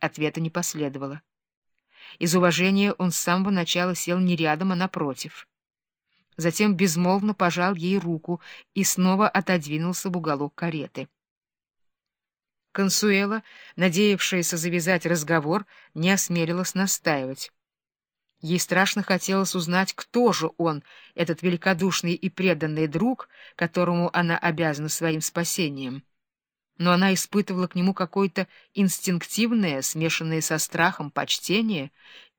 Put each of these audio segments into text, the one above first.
Ответа не последовало. Из уважения он с самого начала сел не рядом, а напротив. Затем безмолвно пожал ей руку и снова отодвинулся в уголок кареты. Консуэла, надеявшаяся завязать разговор, не осмелилась настаивать. Ей страшно хотелось узнать, кто же он, этот великодушный и преданный друг, которому она обязана своим спасением. Но она испытывала к нему какое-то инстинктивное, смешанное со страхом почтение,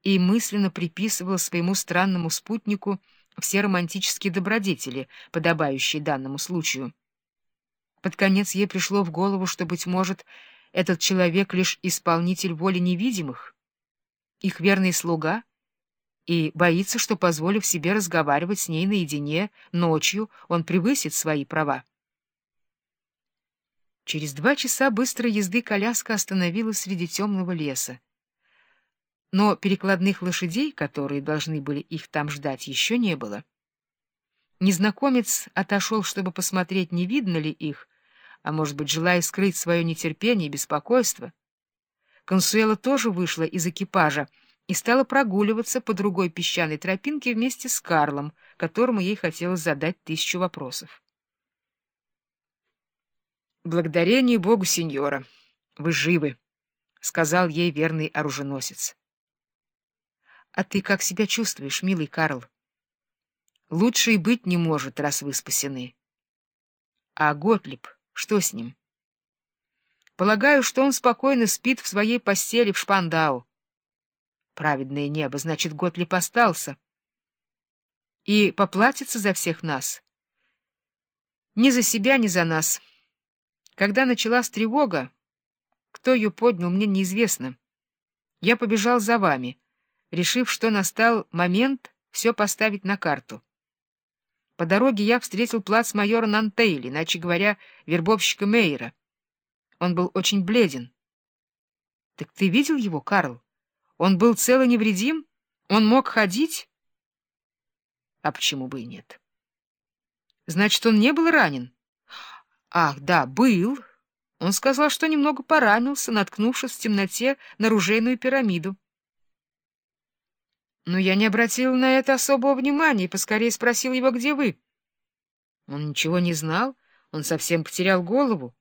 и мысленно приписывала своему странному спутнику все романтические добродетели, подобающие данному случаю. Под конец ей пришло в голову, что, быть может, этот человек — лишь исполнитель воли невидимых, их верный слуга — и боится, что, позволив себе разговаривать с ней наедине ночью, он превысит свои права. Через два часа быстрой езды коляска остановилась среди темного леса. Но перекладных лошадей, которые должны были их там ждать, еще не было. Незнакомец отошел, чтобы посмотреть, не видно ли их, а, может быть, желая скрыть свое нетерпение и беспокойство. Консуэла тоже вышла из экипажа, и стала прогуливаться по другой песчаной тропинке вместе с Карлом, которому ей хотелось задать тысячу вопросов. «Благодарение Богу, сеньора, вы живы», — сказал ей верный оруженосец. «А ты как себя чувствуешь, милый Карл?» «Лучше и быть не может, раз вы спасены». «А Готлиб, что с ним?» «Полагаю, что он спокойно спит в своей постели в Шпандау». Праведное небо, значит, Готлип остался. И поплатится за всех нас. Ни за себя, ни за нас. Когда началась тревога, кто ее поднял, мне неизвестно. Я побежал за вами, решив, что настал момент все поставить на карту. По дороге я встретил плацмайора Нантейли, иначе говоря, вербовщика Мейера. Он был очень бледен. — Так ты видел его, Карл? Он был цел и невредим? Он мог ходить? А почему бы и нет? Значит, он не был ранен? Ах, да, был. Он сказал, что немного поранился, наткнувшись в темноте на ружейную пирамиду. Но я не обратил на это особого внимания и поскорее спросил его, где вы. Он ничего не знал, он совсем потерял голову.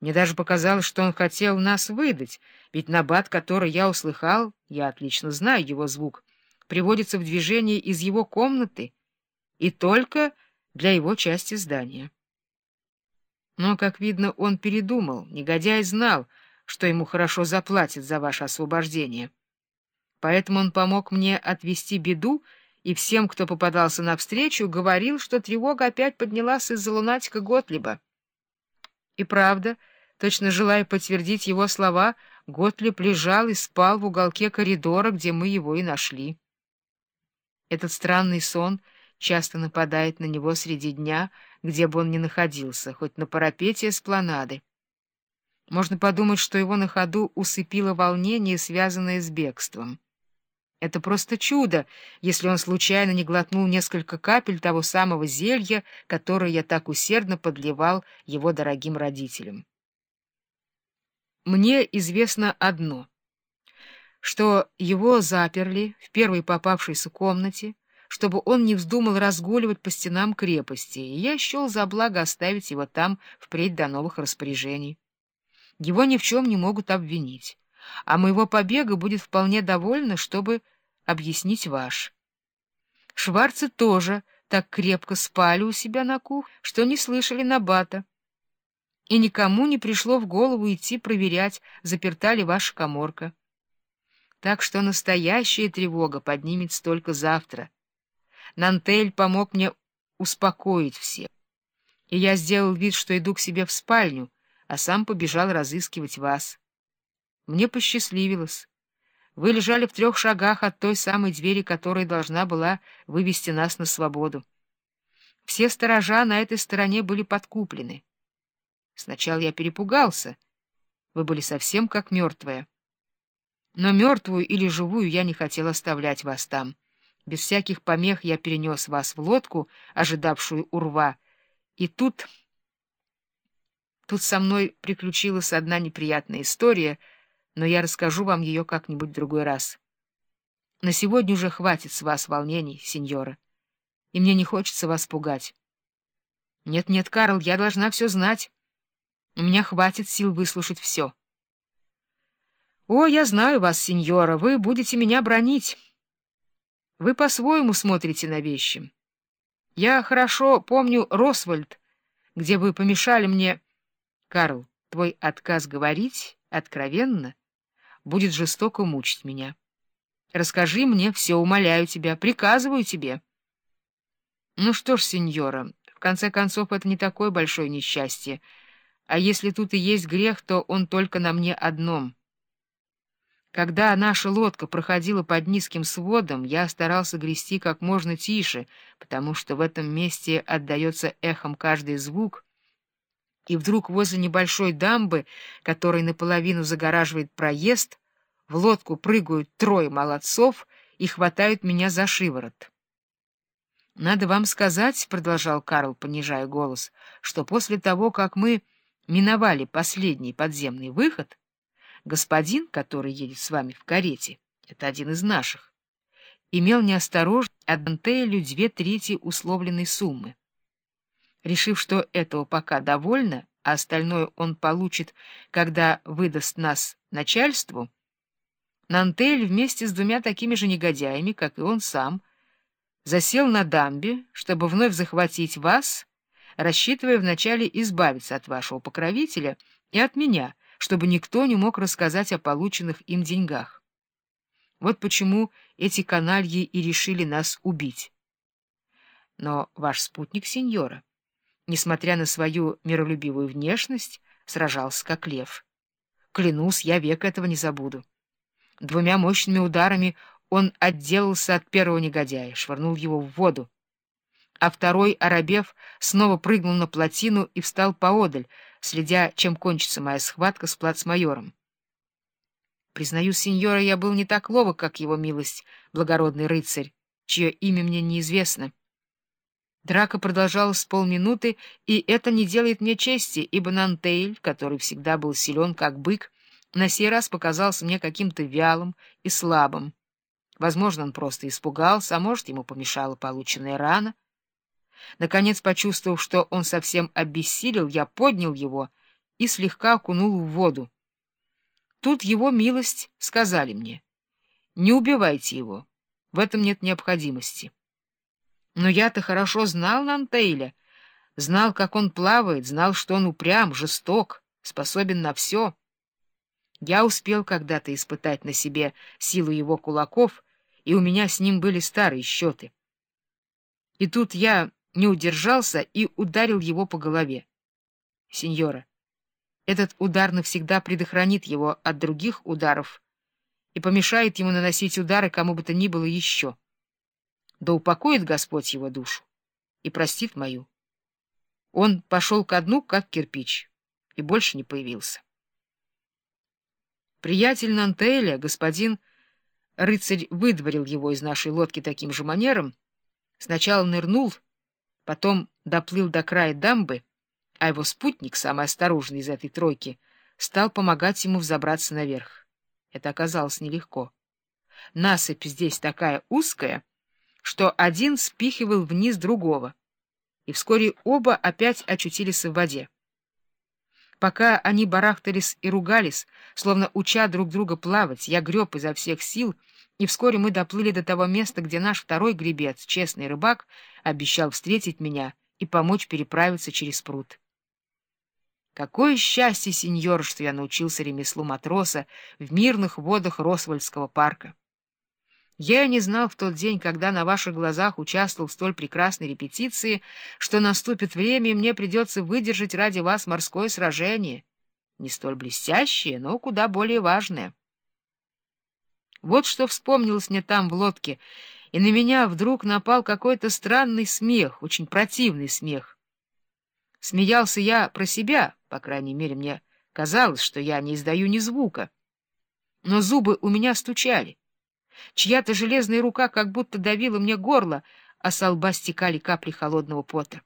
Мне даже показалось, что он хотел нас выдать, ведь набат, который я услыхал, я отлично знаю его звук, приводится в движение из его комнаты и только для его части здания. Но, как видно, он передумал, негодяй знал, что ему хорошо заплатят за ваше освобождение. Поэтому он помог мне отвести беду, и всем, кто попадался навстречу, говорил, что тревога опять поднялась из-за лунатика Готлиба. И правда, — Точно желая подтвердить его слова, Готлиб лежал и спал в уголке коридора, где мы его и нашли. Этот странный сон часто нападает на него среди дня, где бы он ни находился, хоть на парапете эспланады. Можно подумать, что его на ходу усыпило волнение, связанное с бегством. Это просто чудо, если он случайно не глотнул несколько капель того самого зелья, которое я так усердно подливал его дорогим родителям. Мне известно одно, что его заперли в первой попавшейся комнате, чтобы он не вздумал разгуливать по стенам крепости, и я счел за благо оставить его там впредь до новых распоряжений. Его ни в чем не могут обвинить, а моего побега будет вполне довольно, чтобы объяснить ваш. Шварцы тоже так крепко спали у себя на кухне, что не слышали набата и никому не пришло в голову идти проверять, заперта ли ваша коморка. Так что настоящая тревога поднимется только завтра. Нантель помог мне успокоить всех, и я сделал вид, что иду к себе в спальню, а сам побежал разыскивать вас. Мне посчастливилось. Вы лежали в трех шагах от той самой двери, которая должна была вывести нас на свободу. Все сторожа на этой стороне были подкуплены. Сначала я перепугался. Вы были совсем как мертвая. Но мертвую или живую я не хотел оставлять вас там. Без всяких помех я перенес вас в лодку, ожидавшую урва. И тут... Тут со мной приключилась одна неприятная история, но я расскажу вам ее как-нибудь в другой раз. На сегодня уже хватит с вас волнений, сеньора, и мне не хочется вас пугать. Нет-нет, Карл, я должна все знать. У меня хватит сил выслушать все. О, я знаю вас, сеньора, вы будете меня бронить. Вы по-своему смотрите на вещи. Я хорошо помню Росвальд, где вы помешали мне... Карл, твой отказ говорить откровенно будет жестоко мучить меня. Расскажи мне все, умоляю тебя, приказываю тебе. Ну что ж, сеньора, в конце концов, это не такое большое несчастье, а если тут и есть грех, то он только на мне одном. Когда наша лодка проходила под низким сводом, я старался грести как можно тише, потому что в этом месте отдается эхом каждый звук, и вдруг возле небольшой дамбы, которой наполовину загораживает проезд, в лодку прыгают трое молодцов и хватают меня за шиворот. «Надо вам сказать, — продолжал Карл, понижая голос, — что после того, как мы миновали последний подземный выход, господин, который едет с вами в карете, это один из наших, имел неосторожно от Дантейлю две трети условленной суммы. Решив, что этого пока довольно, а остальное он получит, когда выдаст нас начальству, Нантель вместе с двумя такими же негодяями, как и он сам, засел на дамбе, чтобы вновь захватить вас, рассчитывая вначале избавиться от вашего покровителя и от меня, чтобы никто не мог рассказать о полученных им деньгах. Вот почему эти канальи и решили нас убить. Но ваш спутник, сеньора, несмотря на свою миролюбивую внешность, сражался как лев. Клянусь, я век этого не забуду. Двумя мощными ударами он отделался от первого негодяя, швырнул его в воду. А второй, оробев, снова прыгнул на плотину и встал поодаль, следя, чем кончится моя схватка с плацмайором. Признаю, сеньора, я был не так ловок, как его милость, благородный рыцарь, чье имя мне неизвестно. Драка продолжалась полминуты, и это не делает мне чести, ибо Нантейль, который всегда был силен как бык, на сей раз показался мне каким-то вялым и слабым. Возможно, он просто испугался, а может, ему помешала полученная рана. Наконец, почувствовав, что он совсем обессилел, я поднял его и слегка окунул в воду. Тут его милость сказали мне, «Не убивайте его, в этом нет необходимости». Но я-то хорошо знал Нантейля, знал, как он плавает, знал, что он упрям, жесток, способен на все. Я успел когда-то испытать на себе силу его кулаков, и у меня с ним были старые счеты. И тут я не удержался и ударил его по голове. Сеньора, этот удар навсегда предохранит его от других ударов и помешает ему наносить удары кому бы то ни было еще да упокоит Господь его душу и простит мою. Он пошел ко дну, как кирпич, и больше не появился. Приятель Нантеля, господин рыцарь, выдворил его из нашей лодки таким же манером, сначала нырнул, потом доплыл до края дамбы, а его спутник, самый осторожный из этой тройки, стал помогать ему взобраться наверх. Это оказалось нелегко. Насыпь здесь такая узкая, что один спихивал вниз другого, и вскоре оба опять очутились в воде. Пока они барахтались и ругались, словно уча друг друга плавать, я греб изо всех сил, и вскоре мы доплыли до того места, где наш второй гребец, честный рыбак, обещал встретить меня и помочь переправиться через пруд. Какое счастье, сеньор, что я научился ремеслу матроса в мирных водах Росвальдского парка! Я не знал в тот день, когда на ваших глазах участвовал в столь прекрасной репетиции, что наступит время, и мне придется выдержать ради вас морское сражение. Не столь блестящее, но куда более важное. Вот что вспомнилось мне там в лодке, и на меня вдруг напал какой-то странный смех, очень противный смех. Смеялся я про себя, по крайней мере, мне казалось, что я не издаю ни звука. Но зубы у меня стучали. Чья-то железная рука как будто давила мне горло, а со лба стекали капли холодного пота.